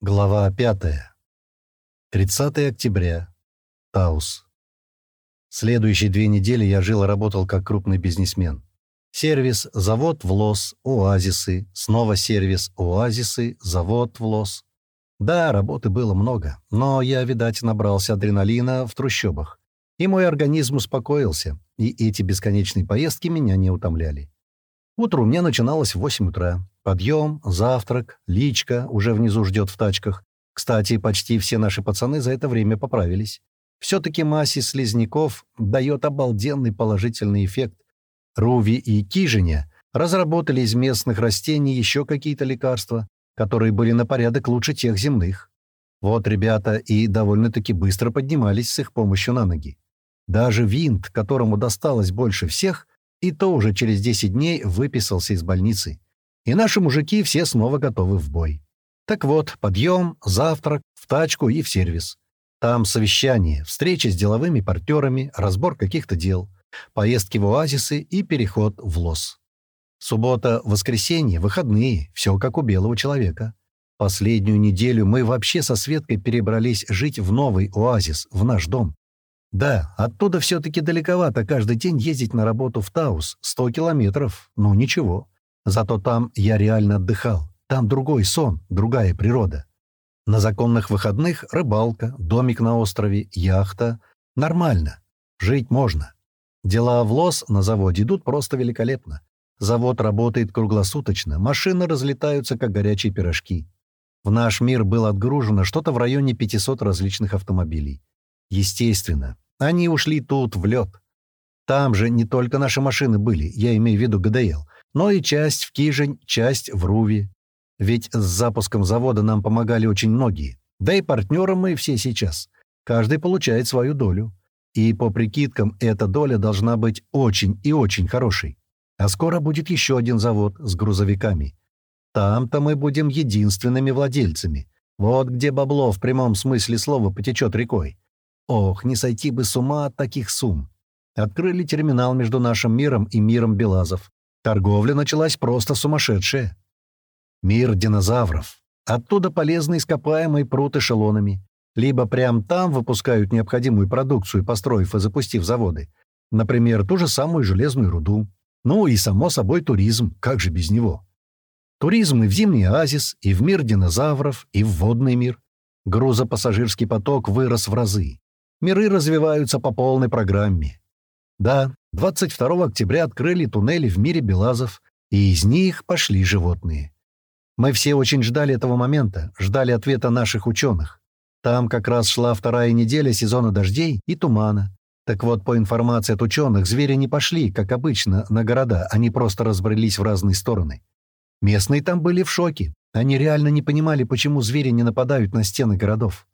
Глава 5. 30 октября. Таус. Следующие две недели я жил и работал как крупный бизнесмен. Сервис, завод в Лос, оазисы, снова сервис, оазисы, завод в Лос. Да, работы было много, но я, видать, набрался адреналина в трущобах. И мой организм успокоился, и эти бесконечные поездки меня не утомляли. Утро у меня начиналось в 8 утра. Подъем, завтрак, личка уже внизу ждет в тачках. Кстати, почти все наши пацаны за это время поправились. Все-таки массе слизняков дает обалденный положительный эффект. Руви и Кижиня разработали из местных растений еще какие-то лекарства, которые были на порядок лучше тех земных. Вот ребята и довольно-таки быстро поднимались с их помощью на ноги. Даже винт, которому досталось больше всех, и то уже через 10 дней выписался из больницы и наши мужики все снова готовы в бой. Так вот, подъем, завтрак, в тачку и в сервис. Там совещание, встречи с деловыми партнерами, разбор каких-то дел, поездки в оазисы и переход в лос. Суббота, воскресенье, выходные, все как у белого человека. Последнюю неделю мы вообще со Светкой перебрались жить в новый оазис, в наш дом. Да, оттуда все-таки далековато каждый день ездить на работу в Таус, 100 километров, ну ничего. Зато там я реально отдыхал. Там другой сон, другая природа. На законных выходных рыбалка, домик на острове, яхта. Нормально. Жить можно. Дела в лос на заводе идут просто великолепно. Завод работает круглосуточно, машины разлетаются, как горячие пирожки. В наш мир было отгружено что-то в районе 500 различных автомобилей. Естественно, они ушли тут, в лед. Там же не только наши машины были, я имею в виду ГДЛ, но и часть в Кижень, часть в Руви. Ведь с запуском завода нам помогали очень многие. Да и партнерам мы все сейчас. Каждый получает свою долю. И по прикидкам эта доля должна быть очень и очень хорошей. А скоро будет еще один завод с грузовиками. Там-то мы будем единственными владельцами. Вот где бабло в прямом смысле слова потечет рекой. Ох, не сойти бы с ума от таких сумм. Открыли терминал между нашим миром и миром Белазов. Торговля началась просто сумасшедшая. Мир динозавров. Оттуда полезные ископаемые прут эшелонами. Либо прямо там выпускают необходимую продукцию, построив и запустив заводы. Например, ту же самую железную руду. Ну и, само собой, туризм. Как же без него? Туризм и в зимний оазис, и в мир динозавров, и в водный мир. Грузопассажирский поток вырос в разы. Миры развиваются по полной программе. Да, 22 октября открыли туннели в мире Белазов, и из них пошли животные. Мы все очень ждали этого момента, ждали ответа наших ученых. Там как раз шла вторая неделя сезона дождей и тумана. Так вот, по информации от ученых, звери не пошли, как обычно, на города, они просто разбрелись в разные стороны. Местные там были в шоке. Они реально не понимали, почему звери не нападают на стены городов.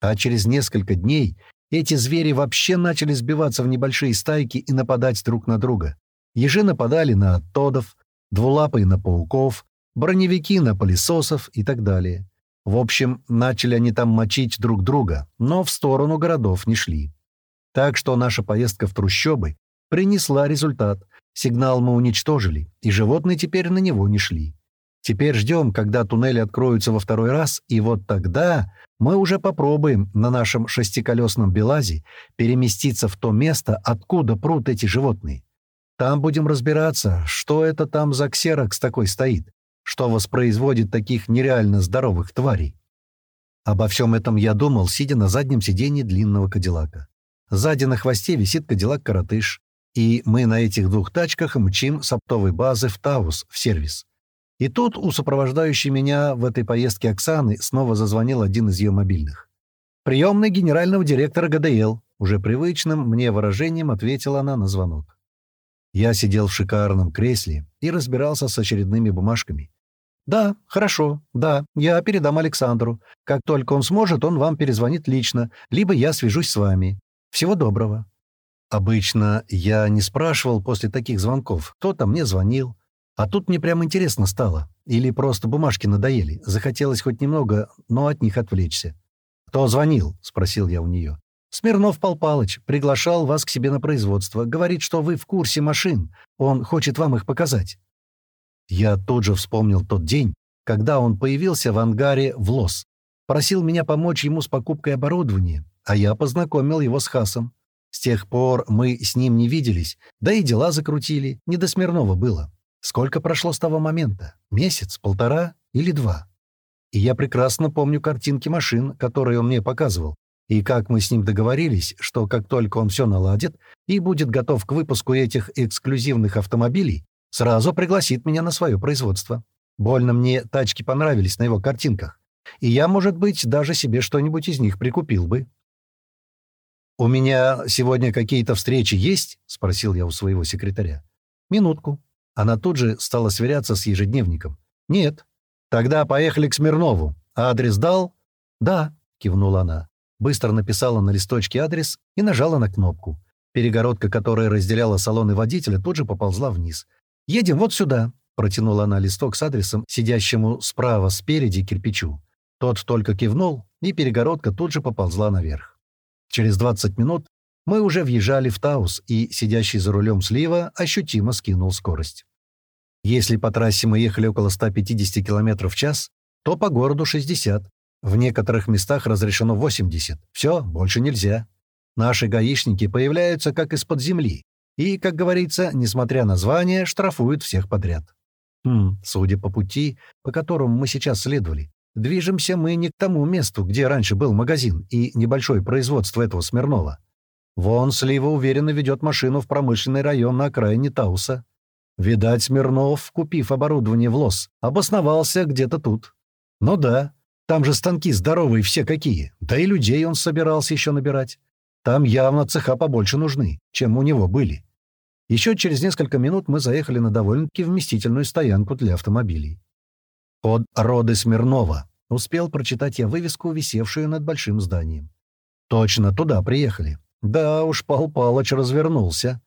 А через несколько дней эти звери вообще начали сбиваться в небольшие стайки и нападать друг на друга. Ежи нападали на тодов, двулапые на пауков, броневики на пылесосов и так далее. В общем, начали они там мочить друг друга, но в сторону городов не шли. Так что наша поездка в трущобы принесла результат. Сигнал мы уничтожили, и животные теперь на него не шли. Теперь ждем, когда туннели откроются во второй раз, и вот тогда мы уже попробуем на нашем шестиколесном Белазе переместиться в то место, откуда прут эти животные. Там будем разбираться, что это там за ксерокс такой стоит, что воспроизводит таких нереально здоровых тварей. Обо всем этом я думал, сидя на заднем сиденье длинного кадиллака. Сзади на хвосте висит кадиллак-коротыш, и мы на этих двух тачках мчим с оптовой базы в Таус, в сервис. И тут у сопровождающей меня в этой поездке Оксаны снова зазвонил один из ее мобильных. «Приемный генерального директора ГДЛ», уже привычным мне выражением ответила она на звонок. Я сидел в шикарном кресле и разбирался с очередными бумажками. «Да, хорошо, да, я передам Александру. Как только он сможет, он вам перезвонит лично, либо я свяжусь с вами. Всего доброго». Обычно я не спрашивал после таких звонков, кто-то мне звонил, а тут мне прям интересно стало. Или просто бумажки надоели. Захотелось хоть немного, но от них отвлечься. «Кто звонил?» — спросил я у нее. «Смирнов Пал Палыч приглашал вас к себе на производство. Говорит, что вы в курсе машин. Он хочет вам их показать». Я тут же вспомнил тот день, когда он появился в ангаре в Лос. Просил меня помочь ему с покупкой оборудования, а я познакомил его с Хасом. С тех пор мы с ним не виделись, да и дела закрутили, не до Смирнова было. Сколько прошло с того момента? Месяц, полтора или два? И я прекрасно помню картинки машин, которые он мне показывал, и как мы с ним договорились, что как только он все наладит и будет готов к выпуску этих эксклюзивных автомобилей, сразу пригласит меня на свое производство. Больно мне тачки понравились на его картинках, и я, может быть, даже себе что-нибудь из них прикупил бы. «У меня сегодня какие-то встречи есть?» — спросил я у своего секретаря. «Минутку». Она тут же стала сверяться с ежедневником. «Нет». «Тогда поехали к Смирнову. Адрес дал?» «Да», — кивнула она. Быстро написала на листочке адрес и нажала на кнопку. Перегородка, которая разделяла салон и водителя, тут же поползла вниз. «Едем вот сюда», — протянула она листок с адресом, сидящему справа спереди кирпичу. Тот только кивнул, и перегородка тут же поползла наверх. Через 20 минут мы уже въезжали в Таус, и сидящий за рулем слива ощутимо скинул скорость. Если по трассе мы ехали около 150 км в час, то по городу 60, в некоторых местах разрешено 80. Все, больше нельзя. Наши гаишники появляются как из-под земли. И, как говорится, несмотря на звание, штрафуют всех подряд. Хм, судя по пути, по которому мы сейчас следовали, движемся мы не к тому месту, где раньше был магазин и небольшое производство этого Смирнова. Вон Слива уверенно ведет машину в промышленный район на окраине Тауса. Видать, Смирнов, купив оборудование в лос, обосновался где-то тут. Ну да, там же станки здоровые все какие. Да и людей он собирался еще набирать. Там явно цеха побольше нужны, чем у него были. Еще через несколько минут мы заехали на довольно-таки вместительную стоянку для автомобилей. «Под роды Смирнова», — успел прочитать я вывеску, висевшую над большим зданием. «Точно, туда приехали. Да уж, Пал Палыч развернулся.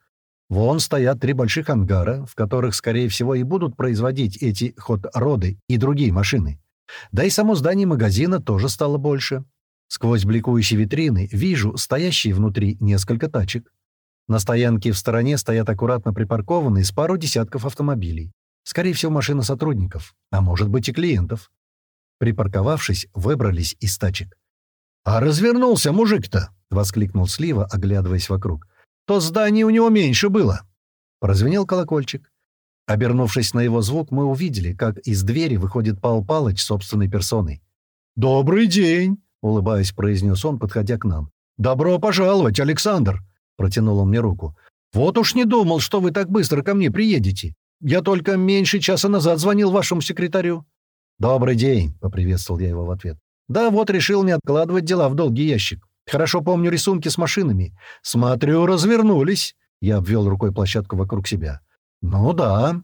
Вон стоят три больших ангара, в которых, скорее всего, и будут производить эти ход-роды и другие машины. Да и само здание магазина тоже стало больше. Сквозь бликующие витрины вижу стоящие внутри несколько тачек. На стоянке в стороне стоят аккуратно припаркованные с пару десятков автомобилей. Скорее всего, машины сотрудников, а может быть и клиентов. Припарковавшись, выбрались из тачек. «А развернулся мужик-то!» — воскликнул Слива, оглядываясь вокруг. «То здание у него меньше было!» Прозвенел колокольчик. Обернувшись на его звук, мы увидели, как из двери выходит Пал Палыч собственной персоной. «Добрый день!» — улыбаясь, произнес он, подходя к нам. «Добро пожаловать, Александр!» — протянул он мне руку. «Вот уж не думал, что вы так быстро ко мне приедете. Я только меньше часа назад звонил вашему секретарю». «Добрый день!» — поприветствовал я его в ответ. «Да вот решил не откладывать дела в долгий ящик. Хорошо помню рисунки с машинами. Смотрю, развернулись». Я обвел рукой площадку вокруг себя. «Ну да.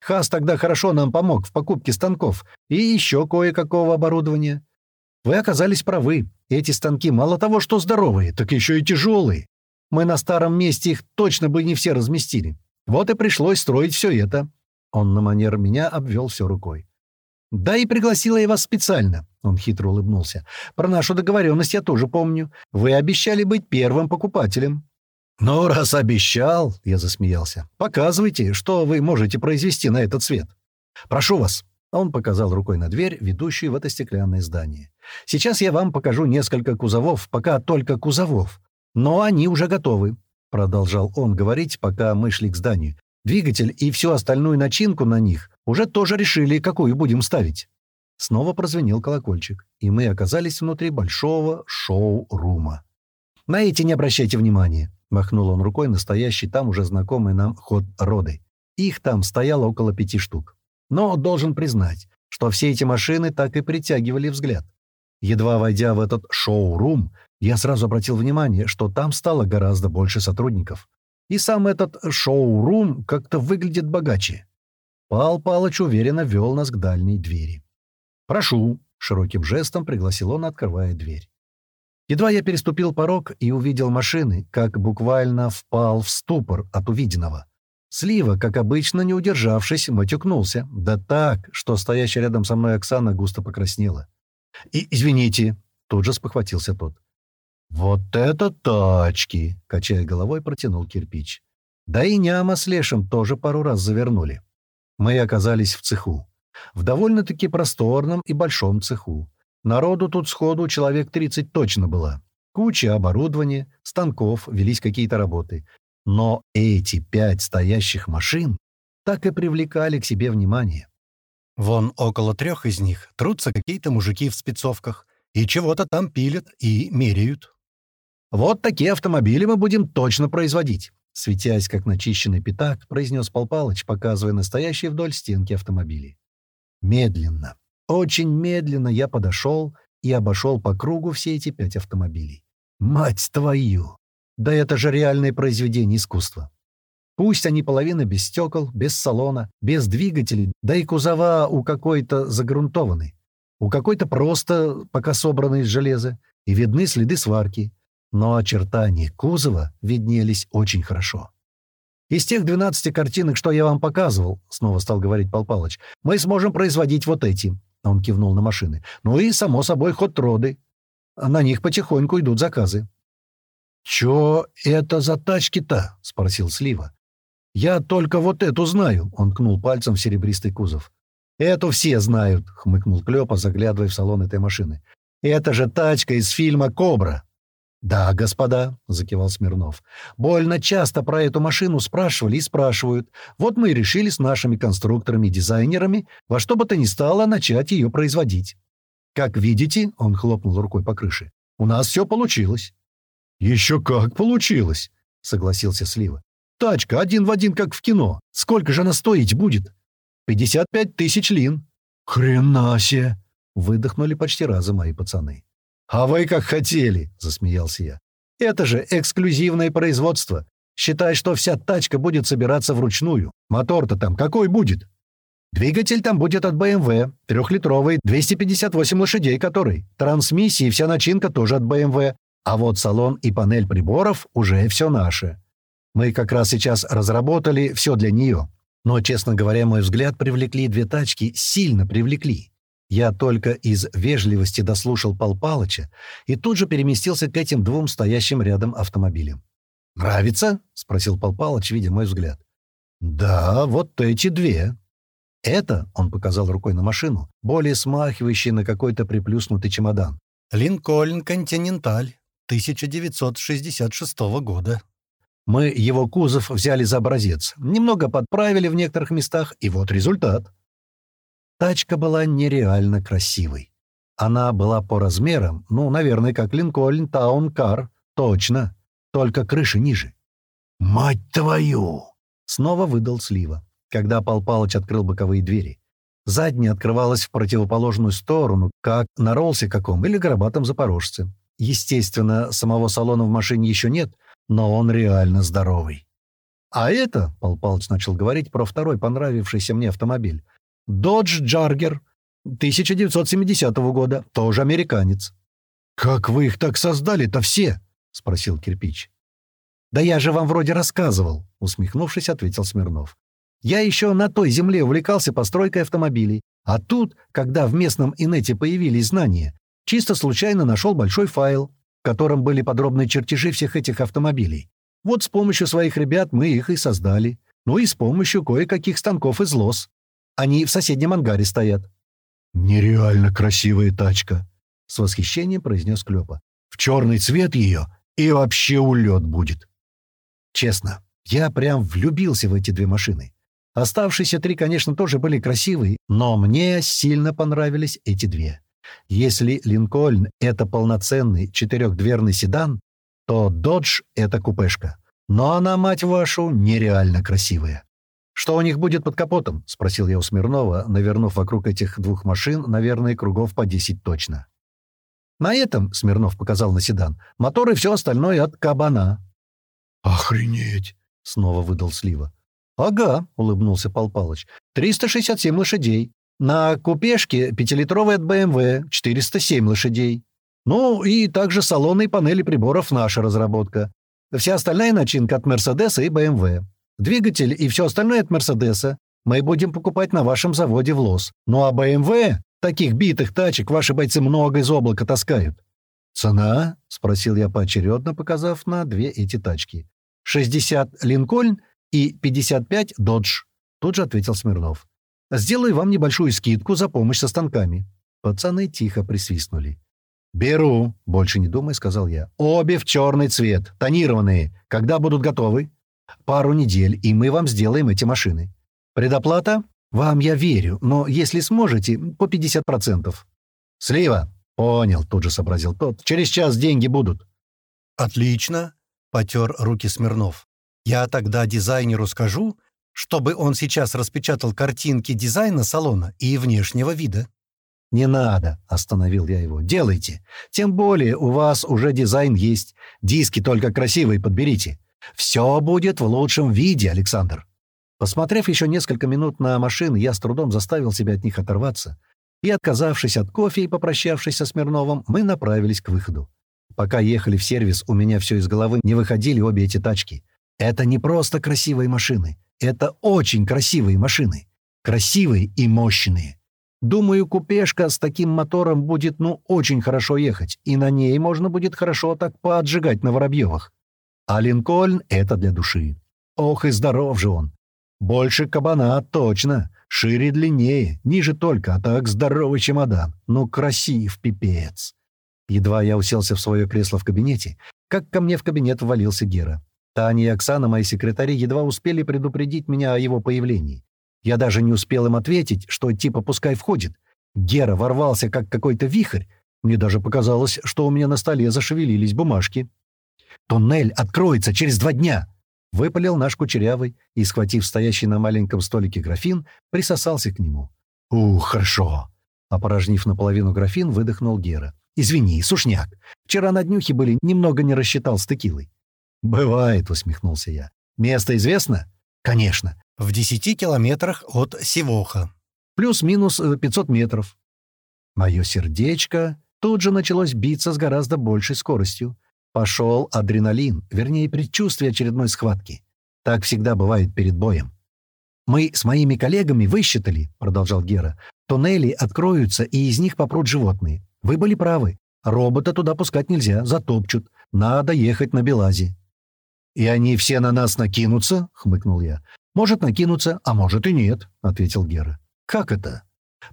Хас тогда хорошо нам помог в покупке станков и еще кое-какого оборудования. Вы оказались правы. Эти станки мало того, что здоровые, так еще и тяжелые. Мы на старом месте их точно бы не все разместили. Вот и пришлось строить все это». Он на манер меня обвел все рукой. «Да и пригласила я вас специально», — он хитро улыбнулся. «Про нашу договоренность я тоже помню. Вы обещали быть первым покупателем». «Ну, раз обещал», — я засмеялся, — «показывайте, что вы можете произвести на этот свет. Прошу вас». Он показал рукой на дверь, ведущую в это стеклянное здание. «Сейчас я вам покажу несколько кузовов, пока только кузовов. Но они уже готовы», — продолжал он говорить, пока мы шли к зданию. «Двигатель и всю остальную начинку на них уже тоже решили, какую будем ставить». Снова прозвенел колокольчик, и мы оказались внутри большого шоу-рума. На эти не обращайте внимания. Махнул он рукой настоящий там уже знакомый нам ход роды. Их там стояло около пяти штук. Но должен признать, что все эти машины так и притягивали взгляд. Едва войдя в этот шоу-рум, я сразу обратил внимание, что там стало гораздо больше сотрудников. И сам этот шоу-рум как-то выглядит богаче. Пал Палыч уверенно вел нас к дальней двери. «Прошу», — широким жестом пригласил он, открывая дверь. Едва я переступил порог и увидел машины, как буквально впал в ступор от увиденного. Слива, как обычно, не удержавшись, матюкнулся. Да так, что стоящая рядом со мной Оксана густо покраснела. «И извините», — тут же спохватился тот. «Вот это тачки!» — качая головой, протянул кирпич. Да и няма с Лешем тоже пару раз завернули. Мы оказались в цеху. В довольно-таки просторном и большом цеху. Народу тут сходу человек 30 точно было. Куча оборудования, станков, велись какие-то работы. Но эти пять стоящих машин так и привлекали к себе внимание. Вон около трех из них трутся какие-то мужики в спецовках и чего-то там пилят и меряют. «Вот такие автомобили мы будем точно производить», светясь как начищенный пятак, произнес Пал Палыч, показывая настоящие вдоль стенки автомобили. Медленно, очень медленно я подошел и обошел по кругу все эти пять автомобилей. Мать твою! Да это же реальное произведение искусства. Пусть они половина без стекол, без салона, без двигателей, да и кузова у какой-то загрунтованы. У какой-то просто пока собраны из железа, и видны следы сварки. Но очертания кузова виднелись очень хорошо. «Из тех 12 картинок, что я вам показывал, — снова стал говорить Пал Палыч, — мы сможем производить вот эти. Он кивнул на машины. «Ну и, само собой, ход роды. На них потихоньку идут заказы». «Чё это за тачки-то?» — спросил Слива. «Я только вот эту знаю», — он кнул пальцем в серебристый кузов. «Эту все знают», — хмыкнул Клёпа, заглядывая в салон этой машины. «Это же тачка из фильма «Кобра». «Да, господа», — закивал Смирнов. «Больно часто про эту машину спрашивали и спрашивают. Вот мы и решили с нашими конструкторами и дизайнерами во что бы то ни стало начать ее производить. Как видите, — он хлопнул рукой по крыше, — у нас все получилось». «Еще как получилось», — согласился Слива. «Тачка один в один, как в кино. Сколько же она стоить будет?» «Пятьдесят пять тысяч лин». «Хрена себе!» — выдохнули почти разом мои пацаны. «А вы как хотели», — засмеялся я. «Это же эксклюзивное производство. Считай, что вся тачка будет собираться вручную. Мотор-то там какой будет?» «Двигатель там будет от BMW, трехлитровый, 258 лошадей который. Трансмиссия и вся начинка тоже от BMW. А вот салон и панель приборов уже все наше. Мы как раз сейчас разработали все для нее. Но, честно говоря, мой взгляд привлекли две тачки, сильно привлекли. Я только из вежливости дослушал Пал Палыча и тут же переместился к этим двум стоящим рядом автомобилям. «Нравится?» — спросил Пал Палыч, видя мой взгляд. «Да, вот эти две». «Это», — он показал рукой на машину, более смахивающий на какой-то приплюснутый чемодан. «Линкольн Континенталь, 1966 года». Мы его кузов взяли за образец, немного подправили в некоторых местах, и вот результат. Тачка была нереально красивой. Она была по размерам, ну, наверное, как Линкольн Таун Кар, точно, только крыши ниже. «Мать твою!» — снова выдал Слива, когда Пал Палыч открыл боковые двери. Задняя открывалась в противоположную сторону, как на ролсе каком или горбатом запорожце. Естественно, самого салона в машине еще нет, но он реально здоровый. «А это», — Пал Палыч начал говорить про второй понравившийся мне автомобиль, Додж Джаргер 1970 года, тоже американец. «Как вы их так создали-то все?» — спросил Кирпич. «Да я же вам вроде рассказывал», — усмехнувшись, ответил Смирнов. «Я еще на той земле увлекался постройкой автомобилей, а тут, когда в местном инете появились знания, чисто случайно нашел большой файл, в котором были подробные чертежи всех этих автомобилей. Вот с помощью своих ребят мы их и создали. Ну и с помощью кое-каких станков из лос. Они в соседнем ангаре стоят». «Нереально красивая тачка», — с восхищением произнес Клёпа. «В черный цвет ее и вообще улет будет». Честно, я прям влюбился в эти две машины. Оставшиеся три, конечно, тоже были красивые, но мне сильно понравились эти две. Если Линкольн — это полноценный четырехдверный седан, то Додж — это купешка. Но она, мать вашу, нереально красивая. «Что у них будет под капотом?» — спросил я у Смирнова, навернув вокруг этих двух машин, наверное, кругов по десять точно. «На этом», — Смирнов показал на седан, — «мотор и все остальное от кабана». «Охренеть!» — снова выдал Слива. «Ага», — улыбнулся Пал Палыч, — «367 лошадей. На купешке пятилитровый от БМВ, 407 лошадей. Ну и также салоны и панели приборов наша разработка. Вся остальная начинка от Мерседеса и БМВ. Двигатель и все остальное от Мерседеса мы будем покупать на вашем заводе в Лос. Ну а БМВ, таких битых тачек, ваши бойцы много из облака таскают». «Цена?» — спросил я поочередно, показав на две эти тачки. «60 Линкольн и 55 Додж», — тут же ответил Смирнов. «Сделаю вам небольшую скидку за помощь со станками». Пацаны тихо присвистнули. «Беру», — больше не думай, — сказал я. «Обе в черный цвет, тонированные. Когда будут готовы?» «Пару недель, и мы вам сделаем эти машины. Предоплата? Вам я верю, но если сможете, по 50%. «Слива!» «Понял», — тут же сообразил тот. «Через час деньги будут». «Отлично», — потер руки Смирнов. «Я тогда дизайнеру скажу, чтобы он сейчас распечатал картинки дизайна салона и внешнего вида». «Не надо», — остановил я его. «Делайте. Тем более у вас уже дизайн есть. Диски только красивые подберите. Все будет в лучшем виде, Александр». Посмотрев еще несколько минут на машины, я с трудом заставил себя от них оторваться. И, отказавшись от кофе и попрощавшись со Смирновым, мы направились к выходу. Пока ехали в сервис, у меня все из головы не выходили обе эти тачки. Это не просто красивые машины. Это очень красивые машины. Красивые и мощные. Думаю, купешка с таким мотором будет, ну, очень хорошо ехать, и на ней можно будет хорошо так поотжигать на Воробьевых. А Линкольн — это для души. Ох, и здоров же он. Больше кабана, точно. Шире длиннее, ниже только, а так здоровый чемодан. Ну, красив, пипец. Едва я уселся в свое кресло в кабинете, как ко мне в кабинет ввалился Гера. Таня и Оксана, мои секретари, едва успели предупредить меня о его появлении. Я даже не успел им ответить, что типа пускай входит. Гера ворвался, как какой-то вихрь. Мне даже показалось, что у меня на столе зашевелились бумажки. «Туннель откроется через два дня!» Выпалил наш кучерявый и, схватив стоящий на маленьком столике графин, присосался к нему. «Ух, хорошо!» Опорожнив наполовину графин, выдохнул Гера. «Извини, сушняк. Вчера на днюхе были, немного не рассчитал с текилой». «Бывает», — усмехнулся я. «Место известно?» «Конечно. В десяти километрах от Сивоха. Плюс-минус 500 э, метров». Мое сердечко тут же началось биться с гораздо большей скоростью. Пошел адреналин, вернее, предчувствие очередной схватки. Так всегда бывает перед боем. «Мы с моими коллегами высчитали», — продолжал Гера, «туннели откроются, и из них попрут животные. Вы были правы. Робота туда пускать нельзя, затопчут. Надо ехать на Белазе». «И они все на нас накинутся?» — хмыкнул я. «Может накинуться, а может и нет», — ответил Гера. «Как это?»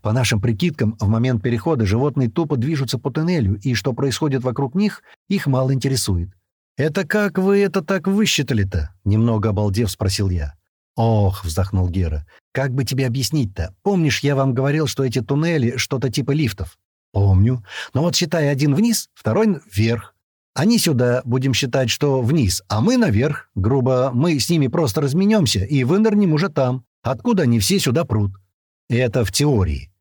По нашим прикидкам, в момент перехода животные тупо движутся по туннелю, и что происходит вокруг них, их мало интересует. «Это как вы это так высчитали-то?» — немного обалдев спросил я. «Ох», — вздохнул Гера, — «как бы тебе объяснить-то? Помнишь, я вам говорил, что эти туннели — что-то типа лифтов?» «Помню. Но вот считай один вниз, второй вверх. Они сюда, будем считать, что вниз, а мы наверх. Грубо, мы с ними просто разменемся и вынырнем уже там, откуда они все сюда прут. Это в теории.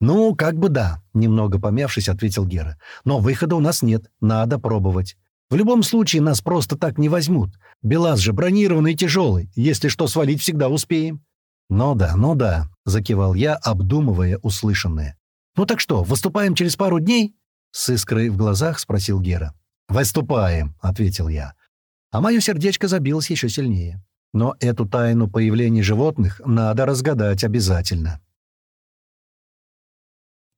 «Ну, как бы да», — немного помявшись, ответил Гера. «Но выхода у нас нет, надо пробовать. В любом случае нас просто так не возьмут. Белаз же бронированный и тяжелый, если что свалить всегда успеем». «Ну да, ну да», — закивал я, обдумывая услышанное. «Ну так что, выступаем через пару дней?» С искрой в глазах спросил Гера. «Выступаем», — ответил я. А мое сердечко забилось еще сильнее. Но эту тайну появления животных надо разгадать обязательно.